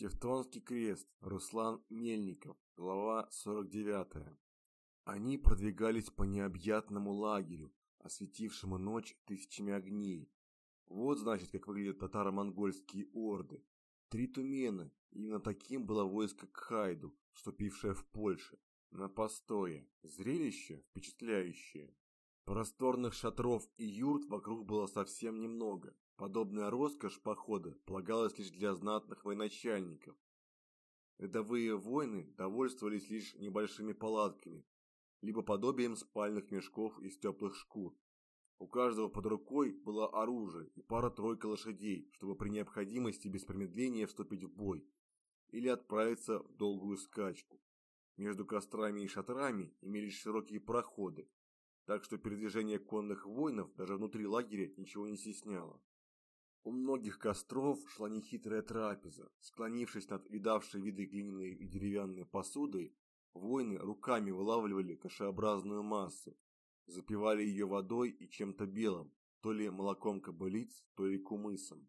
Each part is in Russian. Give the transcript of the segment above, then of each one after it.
Тевтонский крест, Руслан Мельников, глава 49. Они продвигались по необъятному лагерю, осветившему ночь тысячами огней. Вот значит, как выглядят татаро-монгольские орды. Три тумена, именно таким было войско Кхайду, вступившее в Польшу. На постое. Зрелище впечатляющее. Просторных шатров и юрт вокруг было совсем немного. Подобная роскошь похода полагалась лишь для знатных военачальников. Рядовые воины довольствовались лишь небольшими палатками, либо подобием спальных мешков из теплых шкур. У каждого под рукой было оружие и пара-тройка лошадей, чтобы при необходимости без промедления вступить в бой или отправиться в долгую скачку. Между кострами и шатрами имелись широкие проходы, так что передвижение конных воинов даже внутри лагеря ничего не стесняло. У многих костров шла нехитрая трапеза. Склонившись над видавшей виды глиняной и деревянной посудой, воины руками вылавливали кашеобразную массу, запивали ее водой и чем-то белым, то ли молоком кобылиц, то ли кумысом.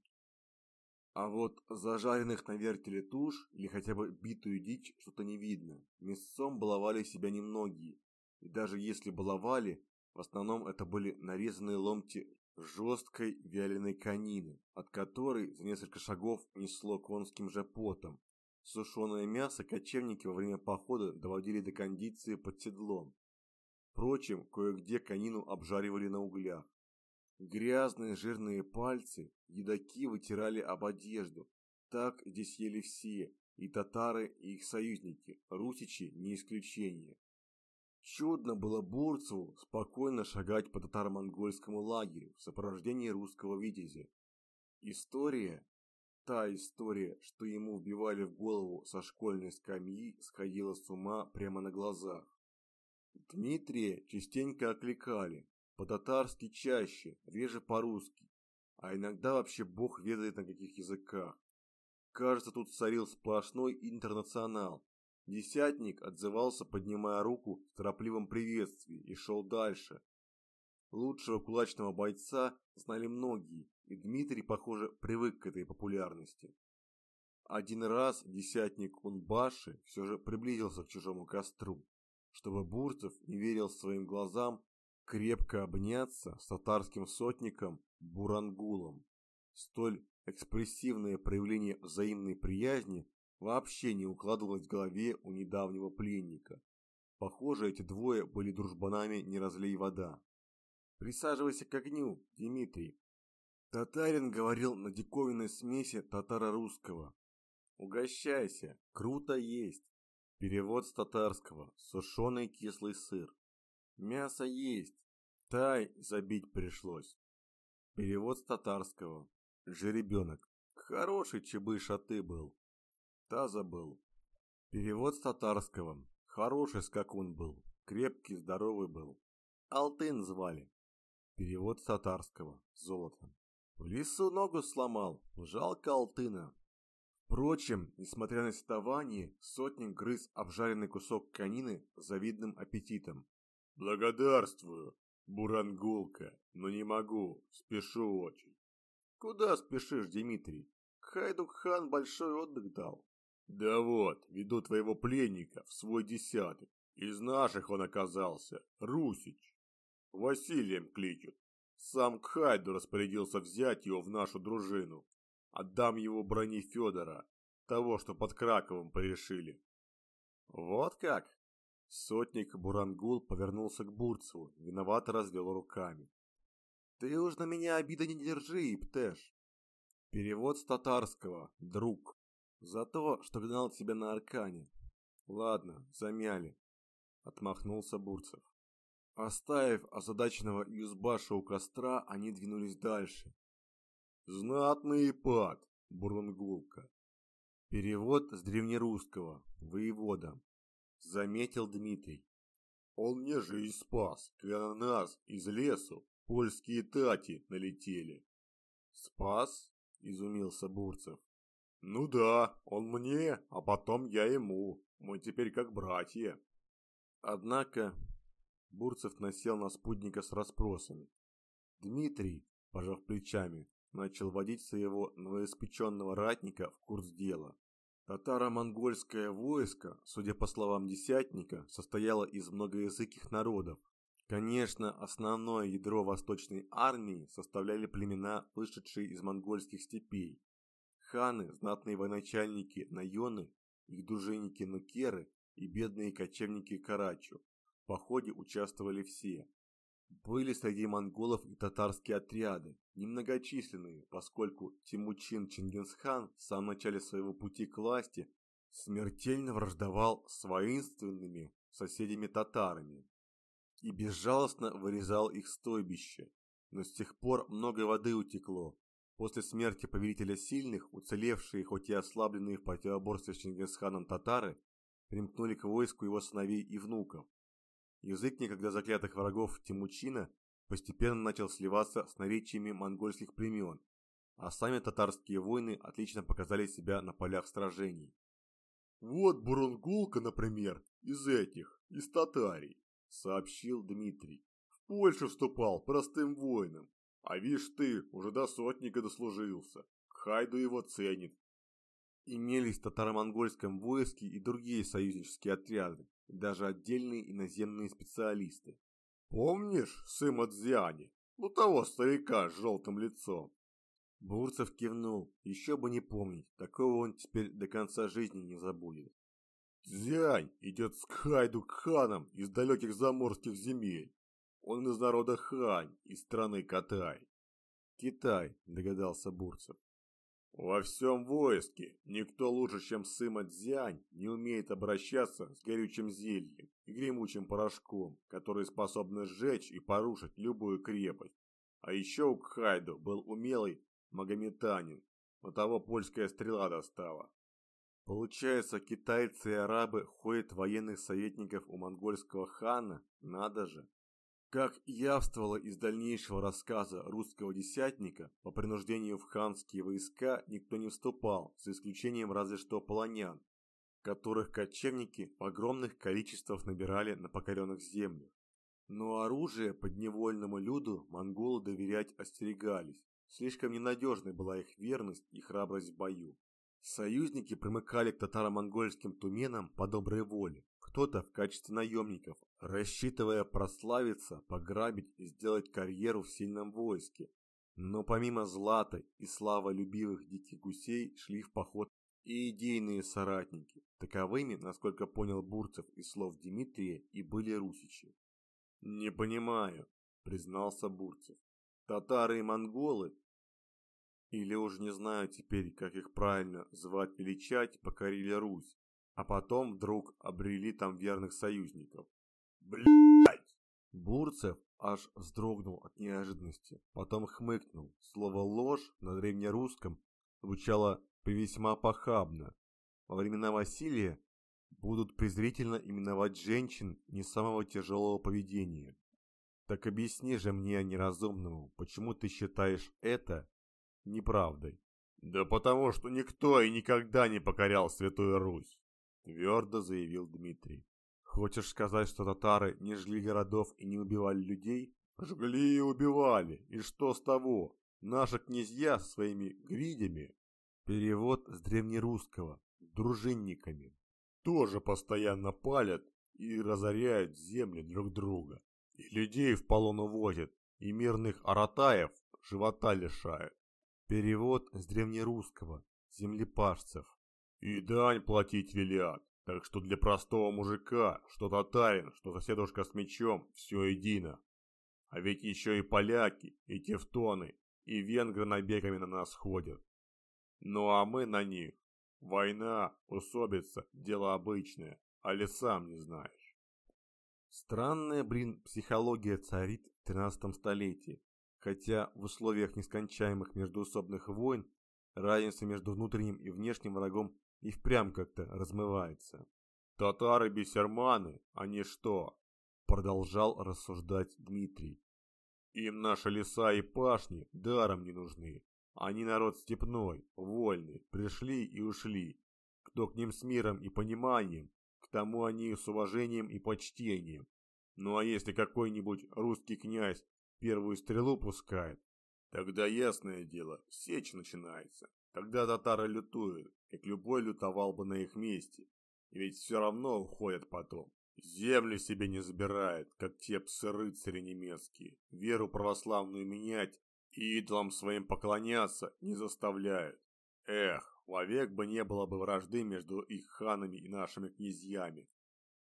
А вот зажаренных на вертеле туш или хотя бы битую дичь что-то не видно. Мясцом баловали себя немногие. И даже если баловали, в основном это были нарезанные ломти жесткой вяленой конины, от которой за несколько шагов несло конским же потом. Сушеное мясо кочевники во время похода доводили до кондиции под седлом. Впрочем, кое-где конину обжаривали на углях. Грязные жирные пальцы едоки вытирали об одежду. Так здесь ели все, и татары, и их союзники, русичи не исключение. Чудно было Бурцеву спокойно шагать по татаро-монгольскому лагерю в сопровождении русского витязя. История, та история, что ему вбивали в голову со школьной скамьи, сходила с ума прямо на глазах. Дмитрия частенько окликали, по-татарски чаще, реже по-русски, а иногда вообще бог ведает на каких языках. Кажется, тут царил сплошной интернационал, Десятник отзывался, поднимая руку в торопливом приветствии и шел дальше. Лучшего кулачного бойца знали многие, и Дмитрий, похоже, привык к этой популярности. Один раз десятник Унбаши все же приблизился к чужому костру, чтобы Бурцев не верил своим глазам крепко обняться с татарским сотником Бурангулом. Столь экспрессивное проявление взаимной приязни вообще не укладывалось в голове у недавнего пленника. Похоже, эти двое были дружбанами не разлей вода. «Присаживайся к огню, Дмитрий». Татарин говорил на диковинной смеси татаро-русского. «Угощайся, круто есть». Перевод с татарского. Сушеный кислый сыр. Мясо есть. Тай забить пришлось. Перевод с татарского. Жеребенок. Хороший чебыш, а ты был. Таза был. Перевод с татарского. Хороший скакун был. Крепкий, здоровый был. Алтын звали. Перевод с татарского. Золото. В лесу ногу сломал. Жалко Алтына. Впрочем, несмотря на сетование, сотник грыз обжаренный кусок конины с завидным аппетитом. «Благодарствую, бурангулка, но не могу, спешу очень». «Куда спешишь, Дмитрий? Хайдук-хан большой отдых дал. Да вот, веду твоего пленника в свой десяток. Из наших он оказался, Русич. Василием кличут. Сам Кхайду распорядился взять его в нашу дружину. Отдам его брони Федора, того, что под Краковом порешили. Вот как? Сотник Бурангул повернулся к Бурцеву, виновато развел руками. Ты уж на меня обиды не держи, Птеш. Перевод с татарского, друг. За то, что гнал тебя на Аркане. Ладно, замяли. Отмахнулся Бурцев. Оставив озадаченного Юзбаша у костра, они двинулись дальше. Знатный пад, Бурунгулка. Перевод с древнерусского, воевода. Заметил Дмитрий. Он мне жизнь спас, когда на нас из лесу польские тати налетели. Спас? Изумился Бурцев. «Ну да, он мне, а потом я ему. Мы теперь как братья». Однако Бурцев насел на спутника с расспросами. Дмитрий, пожав плечами, начал водить своего новоиспеченного ратника в курс дела. Татаро-монгольское войско, судя по словам десятника, состояло из многоязыких народов. Конечно, основное ядро восточной армии составляли племена, вышедшие из монгольских степей. Ханы, знатные военачальники Найоны, их дружинники Нукеры и бедные кочевники Карачу. В походе участвовали все. Были среди монголов и татарские отряды, немногочисленные, поскольку Тимучин Чингисхан в самом начале своего пути к власти смертельно враждовал с воинственными соседями-татарами и безжалостно вырезал их стойбище. Но с тех пор много воды утекло. После смерти повелителя сильных, уцелевшие, хоть и ослабленные в противоборстве с Чингисханом татары, примкнули к войску его сыновей и внуков. Язык некогда заклятых врагов Тимучина постепенно начал сливаться с наречиями монгольских племен, а сами татарские воины отлично показали себя на полях сражений. «Вот Бурунгулка, например, из этих, из татарей», — сообщил Дмитрий. «В Польшу вступал простым воином, а вишь ты, уже до сотника дослужился. Хайду его ценит. Имелись в татаро-монгольском войске и другие союзнические отряды, и даже отдельные иноземные специалисты. Помнишь Сыма Дзяни? Ну того старика с желтым лицом. Бурцев кивнул. Еще бы не помнить, такого он теперь до конца жизни не забудет. Дзянь идет с Хайду к ханам из далеких заморских земель. Он из народа Хань, из страны Катай. Китай, догадался Бурцев. Во всем войске никто лучше, чем Сыма Дзянь, не умеет обращаться с горючим зельем и гремучим порошком, которые способны сжечь и порушить любую крепость. А еще у Кхайду был умелый магометанин, но того польская стрела достала. Получается, китайцы и арабы ходят военных советников у монгольского хана? Надо же. Как явствовало из дальнейшего рассказа русского десятника, по принуждению в ханские войска никто не вступал, за исключением разве что полонян, которых кочевники в огромных количествах набирали на покоренных землях. Но оружие подневольному люду монголы доверять остерегались, слишком ненадежной была их верность и храбрость в бою. Союзники примыкали к татаро-монгольским туменам по доброй воле, кто-то в качестве наемников, рассчитывая прославиться, пограбить и сделать карьеру в сильном войске. Но помимо злата и славолюбивых диких гусей шли в поход и идейные соратники. Таковыми, насколько понял Бурцев из слов Дмитрия, и были русичи. «Не понимаю», — признался Бурцев. «Татары и монголы или уж не знаю теперь, как их правильно звать-величать, покорили Русь, а потом вдруг обрели там верных союзников. Блять! Бурцев аж вздрогнул от неожиданности, потом хмыкнул. Слово «ложь» на древнерусском звучало весьма похабно. Во времена Василия будут презрительно именовать женщин не самого тяжелого поведения. Так объясни же мне, неразумному, почему ты считаешь это неправдой? Да потому что никто и никогда не покорял Святую Русь твердо заявил Дмитрий. Хочешь сказать, что татары не жгли городов и не убивали людей? Жгли и убивали. И что с того? Наши князья своими гридями. Перевод с древнерусского. Дружинниками. Тоже постоянно палят и разоряют земли друг друга. И людей в полон увозят. И мирных аратаев живота лишают. Перевод с древнерусского. Землепашцев. И дань платить велят. Так что для простого мужика, что татарин, что соседушка с мечом, все едино. А ведь еще и поляки, и тевтоны, и венгры набегами на нас ходят. Ну а мы на них. Война, усобица, дело обычное, а ли сам не знаешь. Странная, блин, психология царит в 13 столетии. Хотя в условиях нескончаемых междуусобных войн разница между внутренним и внешним врагом и впрямь как-то размывается. Татары-бесерманы, они что? Продолжал рассуждать Дмитрий. Им наши леса и пашни даром не нужны. Они народ степной, вольный, пришли и ушли. Кто к ним с миром и пониманием, к тому они с уважением и почтением. Ну а если какой-нибудь русский князь первую стрелу пускает, тогда ясное дело, сечь начинается. Тогда татары лютуют, как любой лютовал бы на их месте. И ведь все равно уходят потом. Землю себе не забирают, как те псы-рыцари немецкие. Веру православную менять и идолам своим поклоняться не заставляют. Эх, вовек бы не было бы вражды между их ханами и нашими князьями.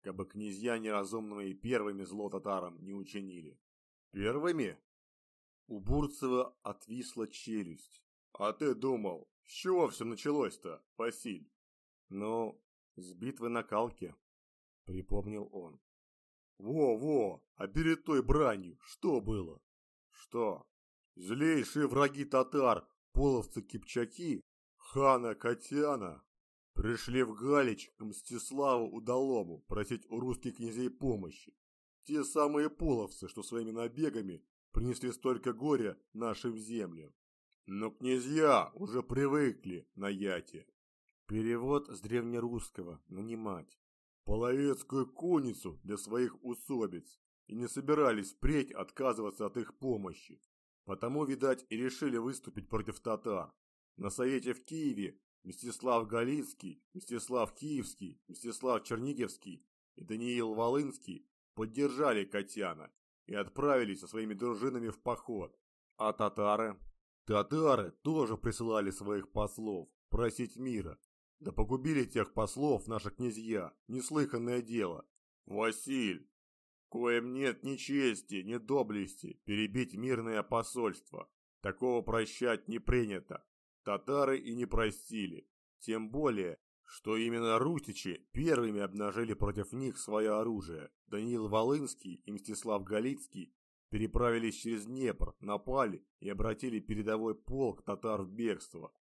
Кабы князья неразумными первыми зло татарам не учинили. Первыми? У Бурцева отвисла челюсть. А ты думал, с чего все началось-то, Василь? Ну, с битвы на Калке, припомнил он. Во-во, а перед той бранью что было? Что? Злейшие враги татар, половцы-кипчаки, хана Катяна, пришли в Галич к Мстиславу Удалому просить у русских князей помощи. Те самые половцы, что своими набегами принесли столько горя нашим землям. Но князья уже привыкли на яте. Перевод с древнерусского «нанимать». Половецкую конницу для своих усобиц и не собирались впредь отказываться от их помощи. Потому, видать, и решили выступить против татар. На совете в Киеве Мстислав Галицкий, Мстислав Киевский, Мстислав Черниговский и Даниил Волынский поддержали Катяна и отправились со своими дружинами в поход. А татары? Татары тоже присылали своих послов просить мира. Да погубили тех послов наши князья, неслыханное дело. Василь, коим нет ни чести, ни доблести перебить мирное посольство. Такого прощать не принято. Татары и не простили. Тем более, что именно русичи первыми обнажили против них свое оружие. Даниил Волынский и Мстислав Галицкий переправились через Днепр, напали и обратили передовой полк татар в бегство.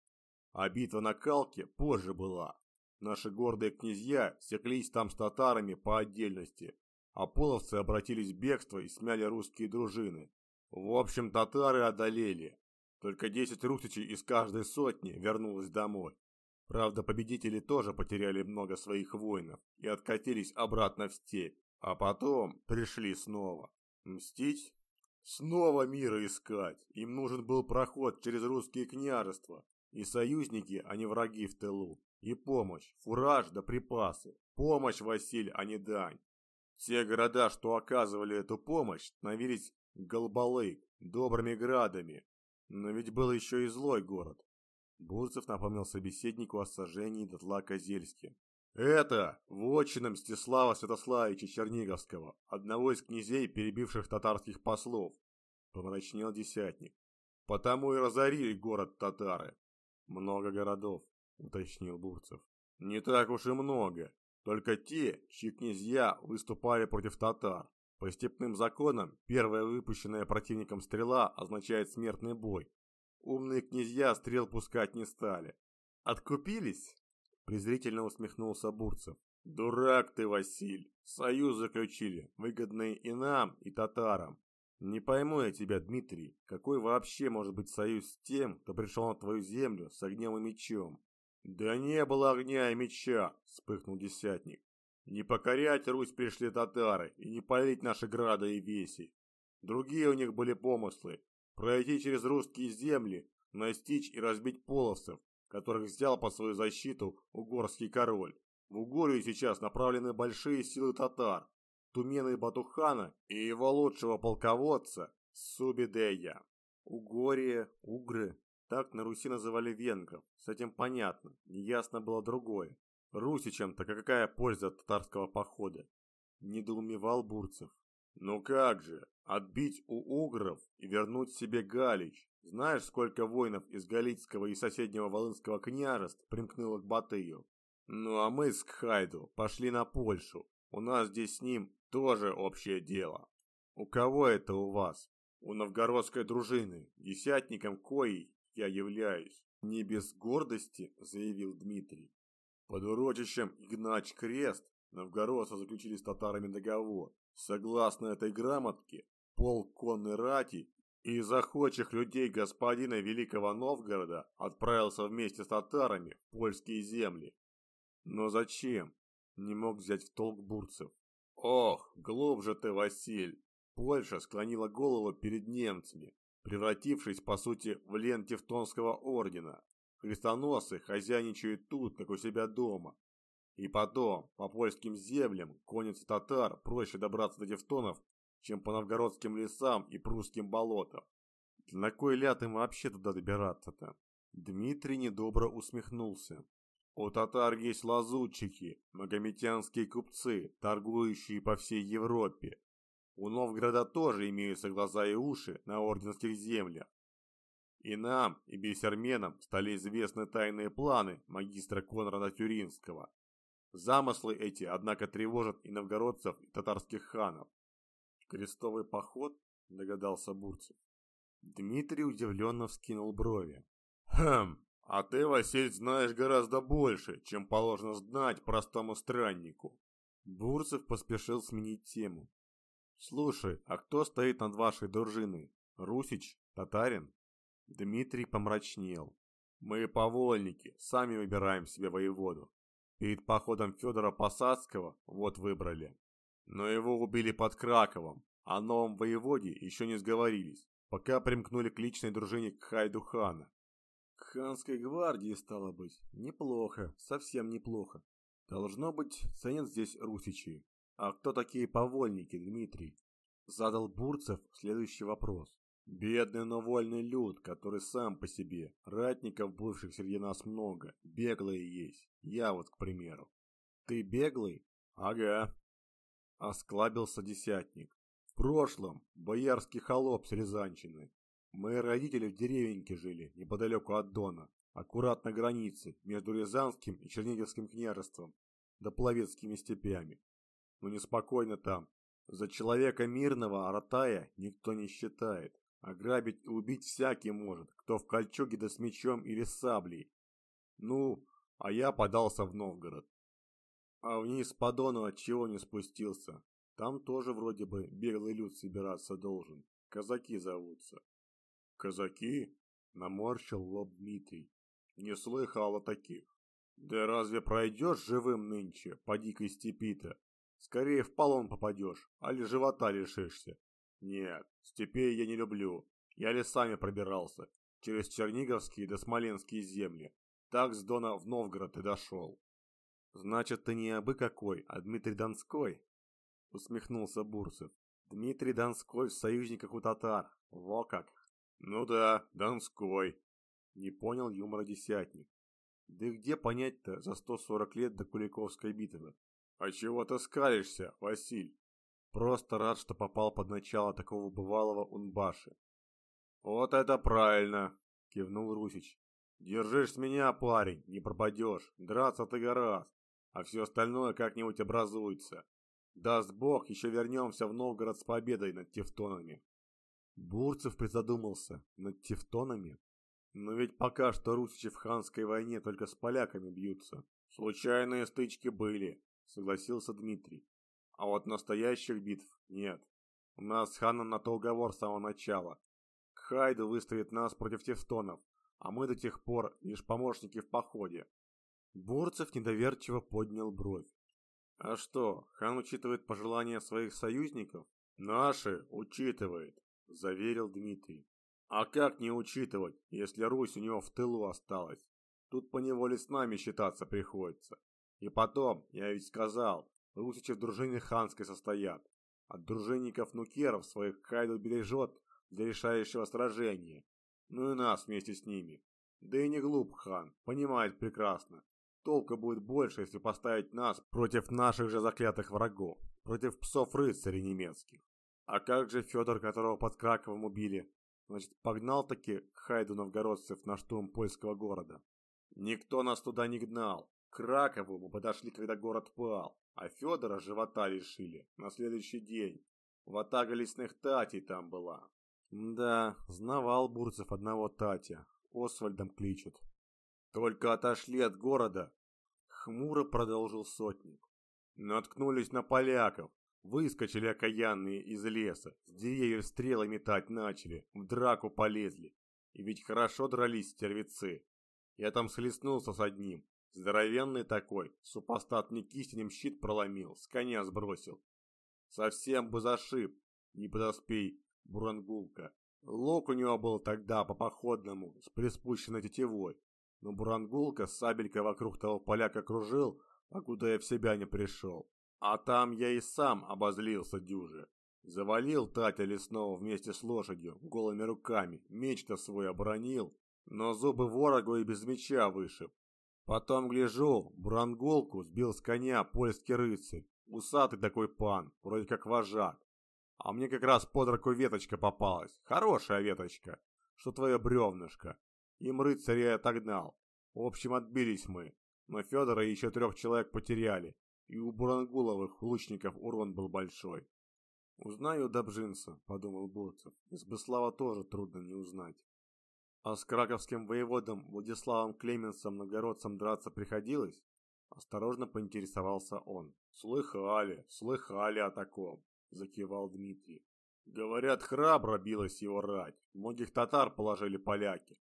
А битва на Калке позже была. Наши гордые князья секлись там с татарами по отдельности, а половцы обратились в бегство и смяли русские дружины. В общем, татары одолели. Только 10 русичей из каждой сотни вернулось домой. Правда, победители тоже потеряли много своих воинов и откатились обратно в степь, а потом пришли снова. Мстить? Снова мира искать. Им нужен был проход через русские княжества. И союзники, а не враги в тылу. И помощь, фураж да припасы. Помощь, Василь, а не дань. Те города, что оказывали эту помощь, становились Голбалык, добрыми градами. Но ведь был еще и злой город. Бурцев напомнил собеседнику о сожжении дотла Козельске. Это вотчина Мстислава Святославича Черниговского, одного из князей, перебивших татарских послов, помрачнел десятник. Потому и разорили город татары. Много городов, уточнил Бурцев. Не так уж и много, только те, чьи князья выступали против татар. По степным законам, первая выпущенная противником стрела означает смертный бой. Умные князья стрел пускать не стали. Откупились? Презрительно усмехнулся Бурцев. Дурак ты, Василь. Союз заключили, выгодный и нам, и татарам. Не пойму я тебя, Дмитрий, какой вообще может быть союз с тем, кто пришел на твою землю с огнем и мечом? Да не было огня и меча, вспыхнул десятник. Не покорять Русь пришли татары и не палить наши грады и веси. Другие у них были помыслы – пройти через русские земли, настичь и разбить половцев, которых взял под свою защиту угорский король. В Угорию сейчас направлены большие силы татар, Тумены Батухана и его лучшего полководца Субидея. Угория, угры, так на Руси называли венгров, с этим понятно, неясно было другое. Русичам-то какая польза от татарского похода? Недоумевал Бурцев. Ну как же, отбить у угров и вернуть себе Галич. Знаешь, сколько воинов из Галицкого и соседнего Волынского княжеств примкнуло к Батыю? Ну а мы с Кхайду пошли на Польшу. У нас здесь с ним тоже общее дело. У кого это у вас? У новгородской дружины, десятником коей я являюсь. Не без гордости, заявил Дмитрий. Под урочищем Игнач Крест новгородцы заключили с татарами договор. Согласно этой грамотке, полк конной рати и охочих людей господина Великого Новгорода отправился вместе с татарами в польские земли. Но зачем? Не мог взять в толк бурцев. Ох, глубже ты, Василь! Польша склонила голову перед немцами, превратившись, по сути, в лен Тевтонского ордена. Крестоносы хозяйничают тут, как у себя дома. И потом, по польским землям, коннице татар проще добраться до Тевтонов, чем по новгородским лесам и прусским болотам. На кой ляд им вообще туда добираться-то? Дмитрий недобро усмехнулся. У татар есть лазутчики, магометянские купцы, торгующие по всей Европе. У Новгорода тоже имеются глаза и уши на орденских землях. И нам, и бессерменам стали известны тайные планы магистра Конрада Тюринского. Замыслы эти, однако, тревожат и новгородцев, и татарских ханов. «Крестовый поход?» – догадался Бурцев. Дмитрий удивленно вскинул брови. «Хм, а ты, Василь, знаешь гораздо больше, чем положено знать простому страннику». Бурцев поспешил сменить тему. «Слушай, а кто стоит над вашей дружиной? Русич? Татарин?» Дмитрий помрачнел. «Мы повольники, сами выбираем себе воеводу. Перед походом Федора Посадского вот выбрали. Но его убили под Краковом, а новом воеводе еще не сговорились, пока примкнули к личной дружине Хайду хана. К ханской гвардии, стало быть, неплохо, совсем неплохо. Должно быть, ценят здесь русичи. А кто такие повольники, Дмитрий? Задал Бурцев следующий вопрос. Бедный, но вольный люд, который сам по себе. Ратников бывших среди нас много, беглые есть. Я вот, к примеру. Ты беглый? Ага, Осклабился десятник. В прошлом боярский холоп с Рязанщины. Мои родители в деревеньке жили, неподалеку от Дона, аккурат на границе между Рязанским и Черниговским княжеством, да Пловецкими степями. Но неспокойно там. За человека мирного Аратая никто не считает. Ограбить и убить всякий может, кто в кольчуге да с мечом или с саблей. Ну, а я подался в Новгород. А вниз по Дону отчего не спустился? Там тоже вроде бы беглый люд собираться должен. Казаки зовутся. Казаки? Наморщил лоб Дмитрий. Не слыхал о таких. Да разве пройдешь живым нынче по дикой степи-то? Скорее в полон попадешь, али живота лишишься. Нет, степей я не люблю. Я лесами пробирался, через Черниговские до Смоленские земли. Так с Дона в Новгород и дошел. «Значит, ты не абы какой, а Дмитрий Донской?» Усмехнулся Бурцев. «Дмитрий Донской в союзниках у татар. Во как!» «Ну да, Донской!» Не понял юмора десятник. «Да где понять-то за 140 лет до Куликовской битвы?» «А чего ты скалишься, Василь?» «Просто рад, что попал под начало такого бывалого Унбаши». «Вот это правильно!» — кивнул Русич. «Держишь с меня, парень, не пропадешь. Драться ты гораздо а все остальное как-нибудь образуется. Даст бог, еще вернемся в Новгород с победой над тевтонами. Бурцев призадумался над тевтонами. Но ведь пока что русичи в ханской войне только с поляками бьются. Случайные стычки были, согласился Дмитрий. А вот настоящих битв нет. У нас с ханом на то уговор с самого начала. Хайду выставит нас против тевтонов, а мы до тех пор лишь помощники в походе. Бурцев недоверчиво поднял бровь. А что, хан учитывает пожелания своих союзников? Наши учитывает, заверил Дмитрий. А как не учитывать, если Русь у него в тылу осталась? Тут поневоле с нами считаться приходится. И потом, я ведь сказал, русичи в дружине ханской состоят. От дружинников нукеров своих Хайду бережет для решающего сражения. Ну и нас вместе с ними. Да и не глуп хан, понимает прекрасно, Толка будет больше, если поставить нас против наших же заклятых врагов, против псов-рыцарей немецких. А как же Федор, которого под Краковом убили? Значит, погнал-таки Хайду новгородцев на штурм польского города? Никто нас туда не гнал. К Кракову мы подошли, когда город пал, а Федора живота лишили на следующий день. Ватага лесных татей там была. Да, знавал Бурцев одного татя. Освальдом кличут. Только отошли от города, хмуро продолжил сотник. Наткнулись на поляков, выскочили окаянные из леса, с деревьев стрелы метать начали, в драку полезли. И ведь хорошо дрались стервецы. Я там схлестнулся с одним, здоровенный такой, супостат мне кистенем щит проломил, с коня сбросил. Совсем бы зашиб, не подоспей, бурангулка. Лук у него был тогда по походному, с приспущенной тетивой. но Бурангулка с сабелькой вокруг того поляка кружил, покуда я в себя не пришел. А там я и сам обозлился дюже. Завалил Татя лесного вместе с лошадью, голыми руками, меч-то свой оборонил, но зубы ворогу и без меча вышиб. Потом гляжу, Бурангулку сбил с коня польский рыцарь, усатый такой пан, вроде как вожак. А мне как раз под руку веточка попалась, хорошая веточка, что твое бревнышко. Им рыцаря я отогнал. В общем, отбились мы, но Федора еще трех человек потеряли, и у Бурангуловых лучников урон был большой. «Узнаю Добжинца», — подумал Бурцев. «Из Беслава тоже трудно не узнать». «А с краковским воеводом Владиславом Клеменсом Новгородцем драться приходилось?» Осторожно поинтересовался он. «Слыхали, слыхали о таком», — закивал Дмитрий. «Говорят, храбро билась его рать. Многих татар положили поляки.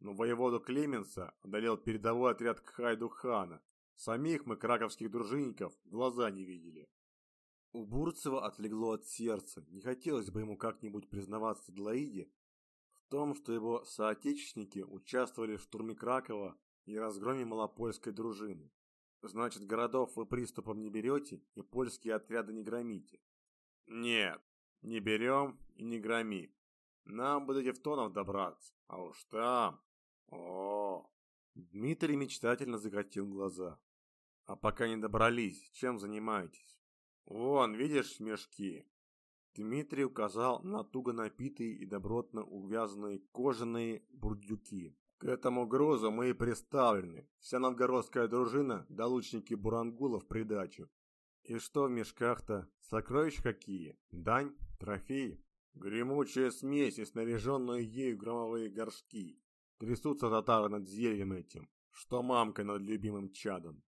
Но воеводу Клеменса одолел передовой отряд Кхайду-хана. Самих мы, краковских дружинников, глаза не видели. У Бурцева отлегло от сердца. Не хотелось бы ему как-нибудь признаваться Длаиде в том, что его соотечественники участвовали в штурме Кракова и разгроме малопольской дружины. Значит, городов вы приступом не берете и польские отряды не громите? Нет, не берем и не громим. Нам бы до Тевтонов добраться, а уж там... О, Дмитрий мечтательно закатил глаза. А пока не добрались, чем занимаетесь? Вон, видишь мешки? Дмитрий указал на туго напитые и добротно увязанные кожаные бурдюки. К этому грузу мы и приставлены. Вся новгородская дружина да лучники Бурангула в придачу. И что в мешках-то? Сокровища какие? Дань? Трофеи? Гремучая смесь и снаряженные ею громовые горшки. Трясутся татары над зельем этим, что мамка над любимым чадом.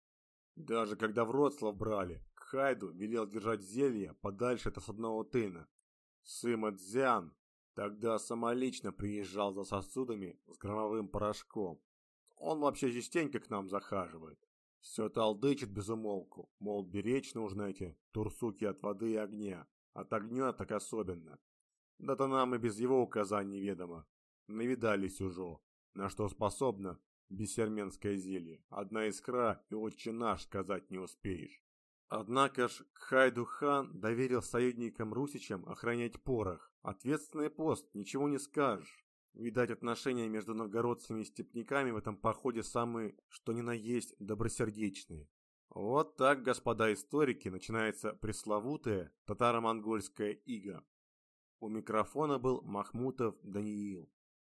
Даже когда Вроцлав брали, Хайду велел держать зелье подальше от осадного тына. Сыма Дзян тогда самолично приезжал за сосудами с громовым порошком. Он вообще частенько к нам захаживает. Все толдычит без умолку, мол, беречь нужно эти турсуки от воды и огня, от огня так особенно. Да-то нам и без его указаний ведомо. Навидались уже, на что способно бесерменское зелье. Одна искра и отче наш сказать не успеешь. Однако ж Хайду-хан доверил союзникам Русичам охранять порох. Ответственный пост, ничего не скажешь. Видать, отношения между новгородцами и степняками в этом походе самые, что ни на есть, добросердечные. Вот так, господа историки, начинается пресловутая татаро-монгольская ига. У микрофона был Махмутов Даниил.